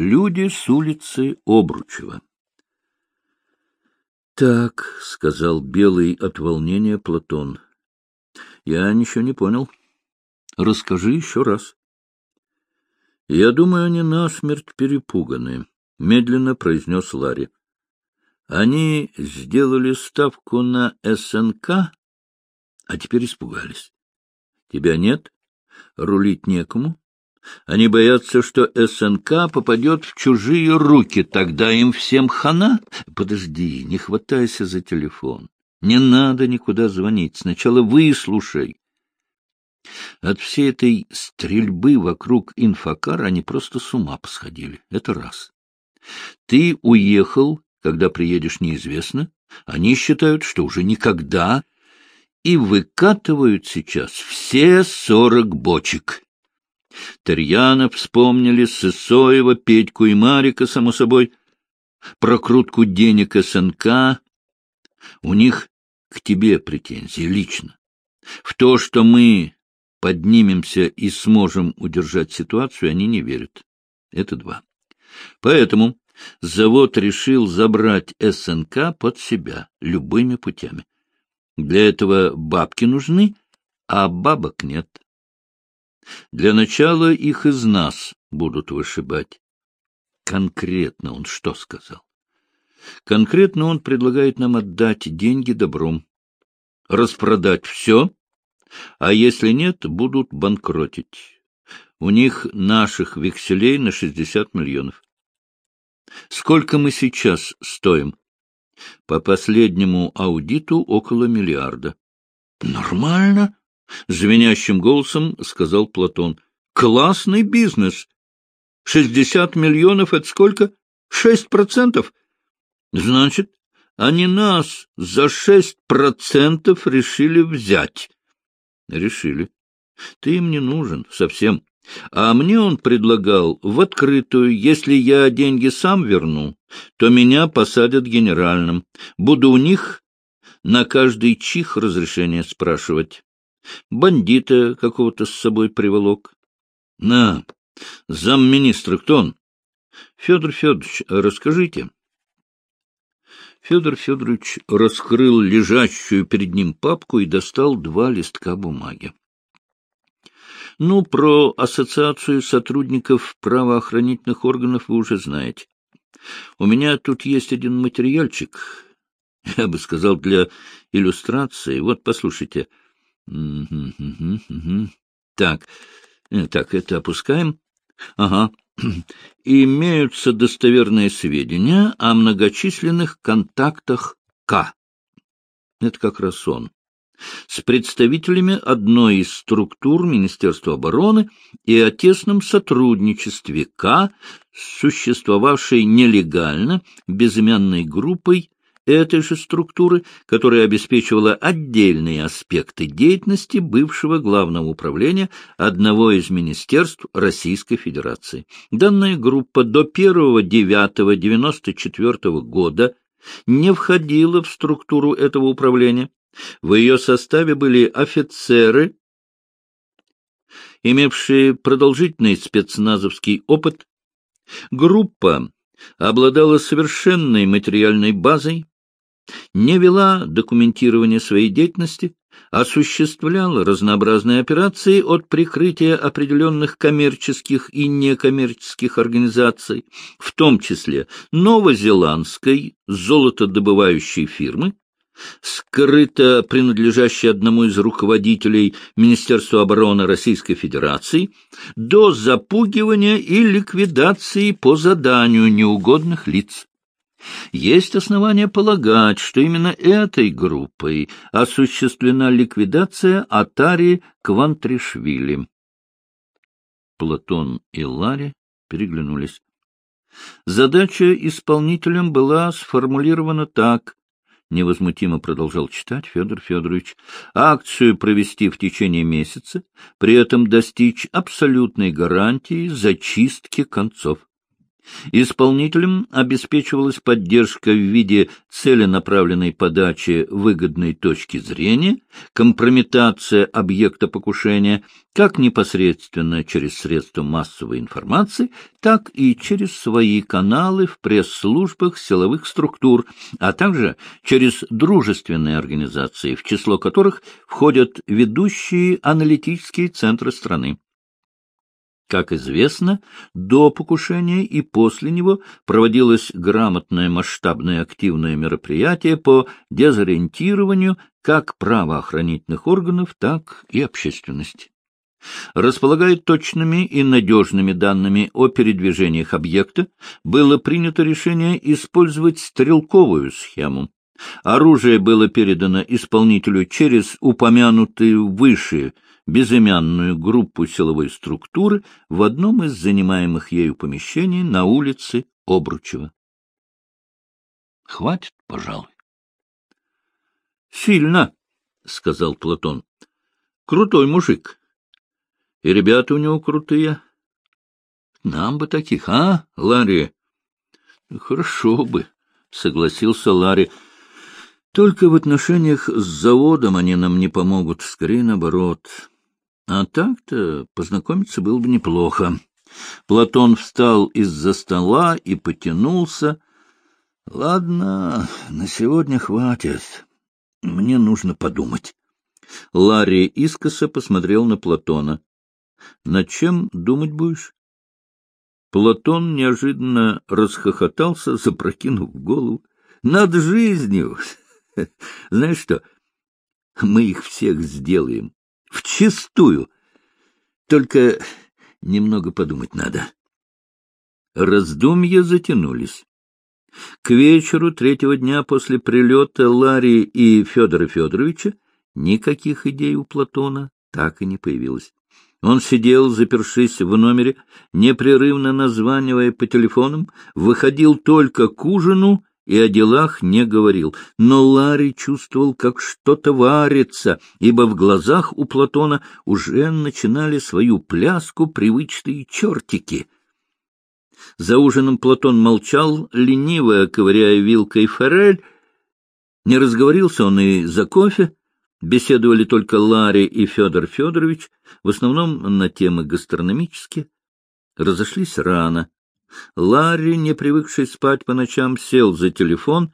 Люди с улицы Обручева. «Так», — сказал белый от волнения Платон, — «я ничего не понял. Расскажи еще раз». «Я думаю, они насмерть перепуганы», — медленно произнес Ларри. «Они сделали ставку на СНК, а теперь испугались. Тебя нет, рулить некому, они боятся, что СНК попадет в чужие руки, тогда им всем хана. Подожди, не хватайся за телефон. Не надо никуда звонить. Сначала выслушай. От всей этой стрельбы вокруг инфокара они просто с ума посходили. Это раз. Ты уехал, когда приедешь, неизвестно. Они считают, что уже никогда, и выкатывают сейчас все сорок бочек. Тарьяна вспомнили Сысоева, Петьку и Марика, само собой, прокрутку денег СНК. У них к тебе претензии лично. В то, что мы поднимемся и сможем удержать ситуацию, они не верят. Это два. Поэтому завод решил забрать СНК под себя любыми путями. Для этого бабки нужны, а бабок нет. Для начала их из нас будут вышибать. Конкретно он что сказал? Конкретно он предлагает нам отдать деньги добром, распродать все, а если нет, будут банкротить. У них наших векселей на шестьдесят миллионов. Сколько мы сейчас стоим? По последнему аудиту около миллиарда. Нормально, — звенящим голосом сказал Платон. — Классный бизнес. Шестьдесят миллионов — это сколько? Шесть процентов. Значит, они нас за шесть процентов решили взять. Решили. Ты им не нужен совсем. А мне он предлагал в открытую, если я деньги сам верну, то меня посадят генеральным. Буду у них на каждый чих разрешение спрашивать. Бандита какого-то с собой приволок. — На, замминистра кто он? — Федор Федорович, расскажите. Федор Федорович раскрыл лежащую перед ним папку и достал два листка бумаги. Ну, про ассоциацию сотрудников правоохранительных органов вы уже знаете. У меня тут есть один материальчик, я бы сказал, для иллюстрации. Вот, послушайте. Так, э, так, это опускаем. Ага. Имеются достоверные сведения о многочисленных контактах К. Это как раз он. С представителями одной из структур Министерства обороны и о тесном сотрудничестве К, существовавшей нелегально безымянной группой этой же структуры, которая обеспечивала отдельные аспекты деятельности бывшего главного управления одного из министерств Российской Федерации. Данная группа до 1.9.1994 года не входила в структуру этого управления. В ее составе были офицеры, имевшие продолжительный спецназовский опыт. Группа обладала совершенной материальной базой, не вела документирование своей деятельности, осуществляла разнообразные операции от прикрытия определенных коммерческих и некоммерческих организаций, в том числе новозеландской золотодобывающей фирмы, скрыто принадлежащей одному из руководителей Министерства обороны Российской Федерации, до запугивания и ликвидации по заданию неугодных лиц. Есть основания полагать, что именно этой группой осуществлена ликвидация Атари Квантришвили. Платон и Ларри переглянулись. Задача исполнителям была сформулирована так, — невозмутимо продолжал читать Федор Федорович, — акцию провести в течение месяца, при этом достичь абсолютной гарантии зачистки концов. Исполнителям обеспечивалась поддержка в виде целенаправленной подачи выгодной точки зрения, компрометация объекта покушения как непосредственно через средства массовой информации, так и через свои каналы в пресс-службах силовых структур, а также через дружественные организации, в число которых входят ведущие аналитические центры страны. Как известно, до покушения и после него проводилось грамотное масштабное активное мероприятие по дезориентированию как правоохранительных органов, так и общественности. Располагая точными и надежными данными о передвижениях объекта, было принято решение использовать стрелковую схему. Оружие было передано исполнителю через упомянутую выше – безымянную группу силовой структуры в одном из занимаемых ею помещений на улице Обручева. Хватит, пожалуй. — Сильно, — сказал Платон. — Крутой мужик. И ребята у него крутые. Нам бы таких, а, Ларри? — Хорошо бы, — согласился Ларри. — Только в отношениях с заводом они нам не помогут, скорее наоборот. А так-то познакомиться было бы неплохо. Платон встал из-за стола и потянулся. — Ладно, на сегодня хватит. Мне нужно подумать. Ларри искоса посмотрел на Платона. — Над чем думать будешь? Платон неожиданно расхохотался, запрокинув голову. — Над жизнью! Знаешь что, мы их всех сделаем Вчистую. Только немного подумать надо. Раздумья затянулись. К вечеру третьего дня после прилета Ларри и Федора Федоровича никаких идей у Платона так и не появилось. Он сидел, запершись в номере, непрерывно названивая по телефонам, выходил только к ужину и о делах не говорил, но Ларри чувствовал, как что-то варится, ибо в глазах у Платона уже начинали свою пляску привычные чертики. За ужином Платон молчал, лениво ковыряя вилкой форель. Не разговорился он и за кофе. Беседовали только Ларри и Федор Федорович, в основном на темы гастрономические. Разошлись рано. Ларри, не привыкший спать по ночам, сел за телефон.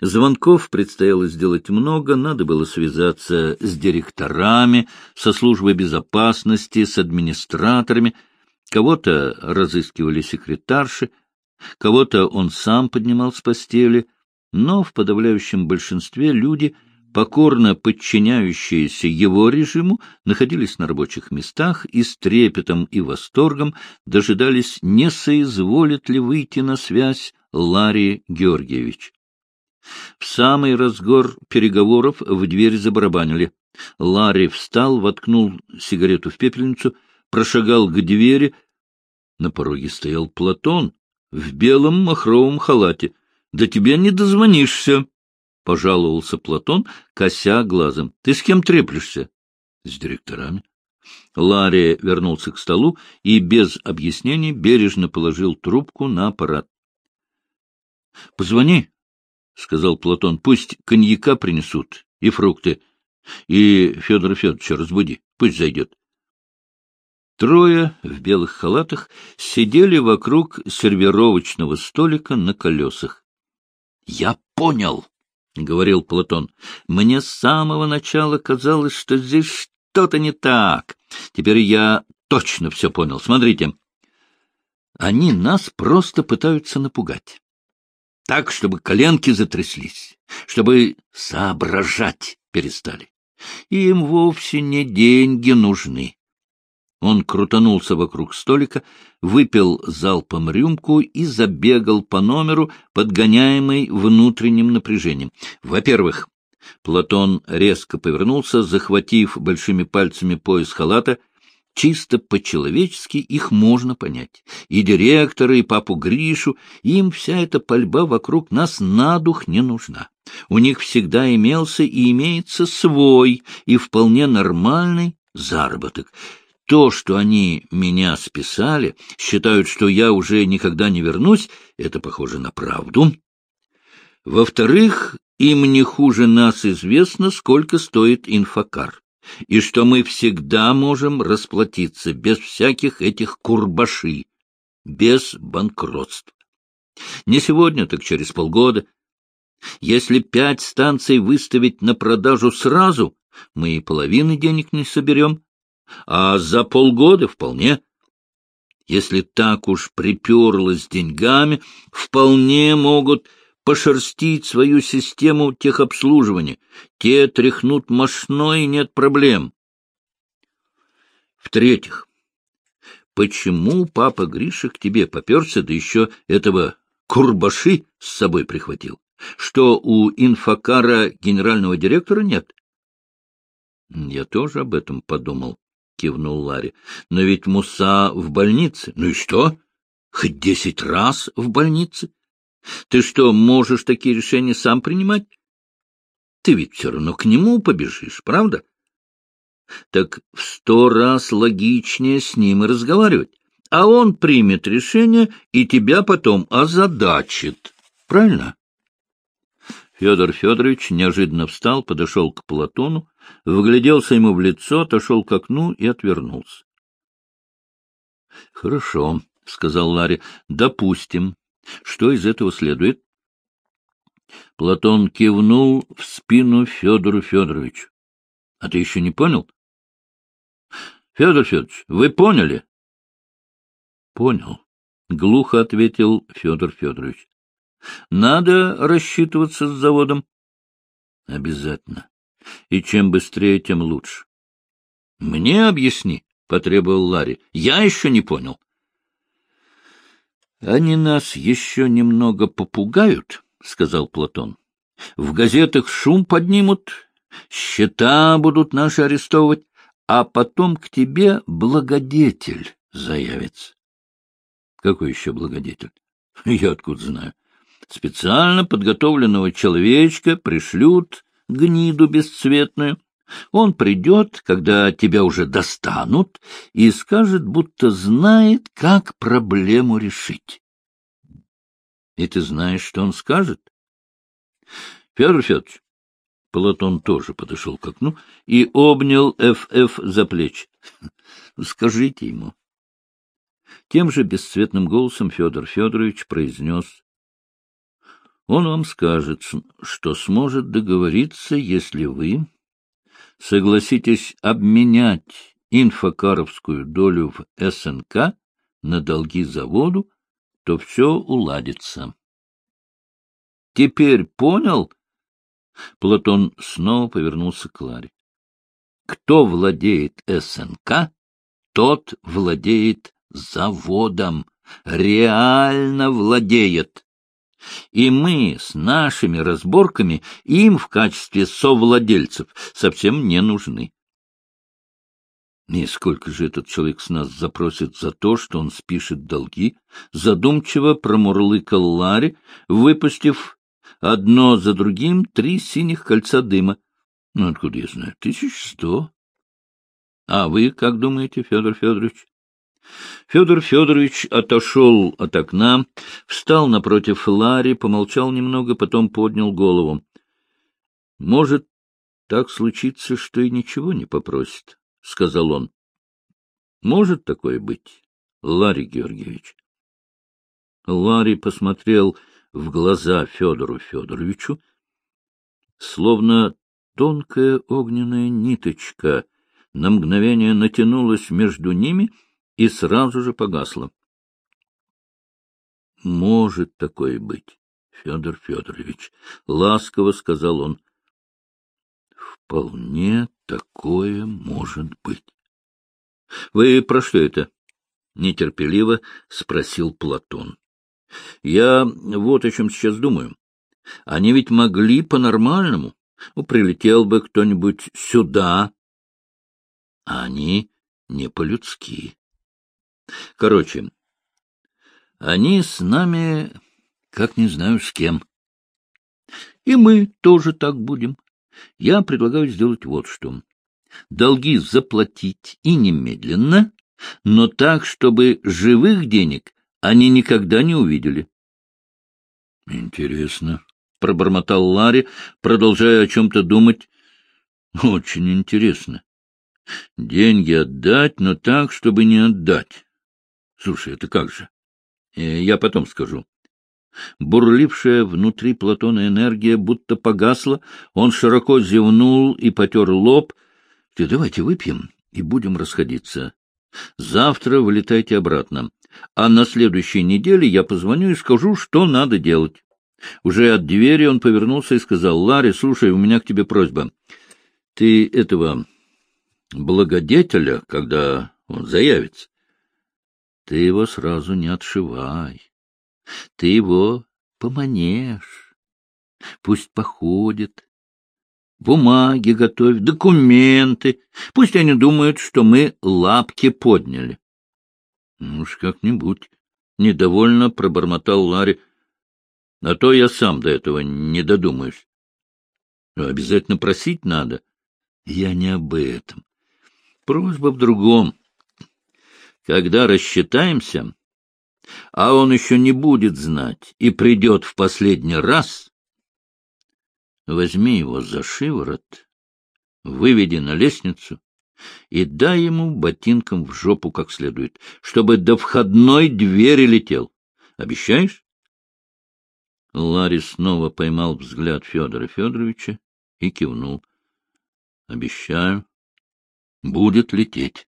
Звонков предстояло сделать много, надо было связаться с директорами, со службой безопасности, с администраторами. Кого-то разыскивали секретарши, кого-то он сам поднимал с постели, но в подавляющем большинстве люди — покорно подчиняющиеся его режиму, находились на рабочих местах и с трепетом и восторгом дожидались, не соизволит ли выйти на связь Ларри Георгиевич. В самый разгор переговоров в дверь забарабанили. Ларри встал, воткнул сигарету в пепельницу, прошагал к двери. На пороге стоял Платон в белом махровом халате. — Да тебе не дозвонишься! — пожаловался Платон, кося глазом. — Ты с кем треплешься? — С директорами. Лария вернулся к столу и без объяснений бережно положил трубку на аппарат. — Позвони, — сказал Платон, — пусть коньяка принесут и фрукты. И Федора Федоровича разбуди, пусть зайдет. Трое в белых халатах сидели вокруг сервировочного столика на колесах. — Я понял! — говорил Платон. — Мне с самого начала казалось, что здесь что-то не так. Теперь я точно все понял. Смотрите. Они нас просто пытаются напугать. Так, чтобы коленки затряслись, чтобы соображать перестали. Им вовсе не деньги нужны. Он крутанулся вокруг столика, выпил залпом рюмку и забегал по номеру, подгоняемый внутренним напряжением. Во-первых, Платон резко повернулся, захватив большими пальцами пояс халата. Чисто по-человечески их можно понять. И директора, и папу Гришу, им вся эта пальба вокруг нас на дух не нужна. У них всегда имелся и имеется свой, и вполне нормальный заработок — то, что они меня списали, считают, что я уже никогда не вернусь, это похоже на правду. Во-вторых, им не хуже нас известно, сколько стоит инфокар, и что мы всегда можем расплатиться без всяких этих курбашей, без банкротств. Не сегодня, так через полгода. Если пять станций выставить на продажу сразу, мы и половины денег не соберем, а за полгода вполне. Если так уж приперлось деньгами, вполне могут пошерстить свою систему техобслуживания. Те тряхнут мощной, нет проблем. В-третьих, почему папа Гриша к тебе поперся, да еще этого курбаши с собой прихватил? Что у инфокара генерального директора нет? Я тоже об этом подумал, — кивнул Ларри. — Но ведь Муса в больнице. Ну и что? Хоть десять раз в больнице? Ты что, можешь такие решения сам принимать? Ты ведь все равно к нему побежишь, правда? Так в сто раз логичнее с ним и разговаривать. А он примет решение и тебя потом озадачит. Правильно? Федор Федорович неожиданно встал, подошел к Платону, вгляделся ему в лицо, отошел к окну и отвернулся. — Хорошо, — сказал Ларри, — допустим. Что из этого следует? Платон кивнул в спину Федору Федоровичу. — А ты еще не понял? — Федор Федорович, вы поняли? — Понял, — глухо ответил Федор Федорович. — Надо рассчитываться с заводом. — Обязательно. И чем быстрее, тем лучше. — Мне объясни, — потребовал Ларри. — Я еще не понял. — Они нас еще немного попугают, — сказал Платон. — В газетах шум поднимут, счета будут наши арестовывать, а потом к тебе благодетель заявится. — Какой еще благодетель? — Я откуда знаю. Специально подготовленного человечка пришлют гниду бесцветную. Он придет, когда тебя уже достанут, и скажет, будто знает, как проблему решить. И ты знаешь, что он скажет? Федор Федорович, Платон тоже подошел к окну и обнял Ф.Ф. за плечи. Скажите ему. Тем же бесцветным голосом Федор Федорович произнес он вам скажет, что сможет договориться, если вы согласитесь обменять инфокаровскую долю в СНК на долги заводу, то все уладится. Теперь понял? Платон снова повернулся к Ларе. Кто владеет СНК, тот владеет заводом, реально владеет и мы с нашими разборками им в качестве совладельцев совсем не нужны. И сколько же этот человек с нас запросит за то, что он спишет долги? Задумчиво промурлыкал Ларри, выпустив одно за другим три синих кольца дыма. Ну, откуда я знаю? Тысяч сто. А вы как думаете, Федор Федорович? Федор Федорович отошел от окна, встал напротив Ларри, помолчал немного, потом поднял голову. — Может, так случится, что и ничего не попросит, — сказал он. — Может такое быть, Ларри Георгиевич? Ларри посмотрел в глаза Федору Федоровичу, словно тонкая огненная ниточка на мгновение натянулась между ними — и сразу же погасла. — Может такое быть, Федор Федорович, — ласково сказал он. — Вполне такое может быть. — Вы про что это? — нетерпеливо спросил Платон. — Я вот о чем сейчас думаю. Они ведь могли по-нормальному. Ну, прилетел бы кто-нибудь сюда, а они не по-людски. Короче, они с нами, как не знаю с кем. И мы тоже так будем. Я предлагаю сделать вот что. долги заплатить и немедленно, но так, чтобы живых денег они никогда не увидели. — Интересно, — пробормотал Ларри, продолжая о чем-то думать. — Очень интересно. Деньги отдать, но так, чтобы не отдать. Слушай, это как же? Э, я потом скажу. Бурлившая внутри Платона энергия будто погасла, он широко зевнул и потер лоб. — Давайте выпьем и будем расходиться. Завтра вылетайте обратно, а на следующей неделе я позвоню и скажу, что надо делать. Уже от двери он повернулся и сказал, — Ларри, слушай, у меня к тебе просьба. Ты этого благодетеля, когда он заявится, ты его сразу не отшивай. Ты его поманешь. Пусть походит. Бумаги готовь, документы. Пусть они думают, что мы лапки подняли. Ну уж как-нибудь. Недовольно пробормотал Ларри. А то я сам до этого не додумаюсь. Обязательно просить надо. Я не об этом. Просьба в другом. Когда рассчитаемся, а он еще не будет знать и придет в последний раз, возьми его за шиворот, выведи на лестницу и дай ему ботинком в жопу как следует, чтобы до входной двери летел. Обещаешь? Ларри снова поймал взгляд Федора Федоровича и кивнул. — Обещаю. Будет лететь.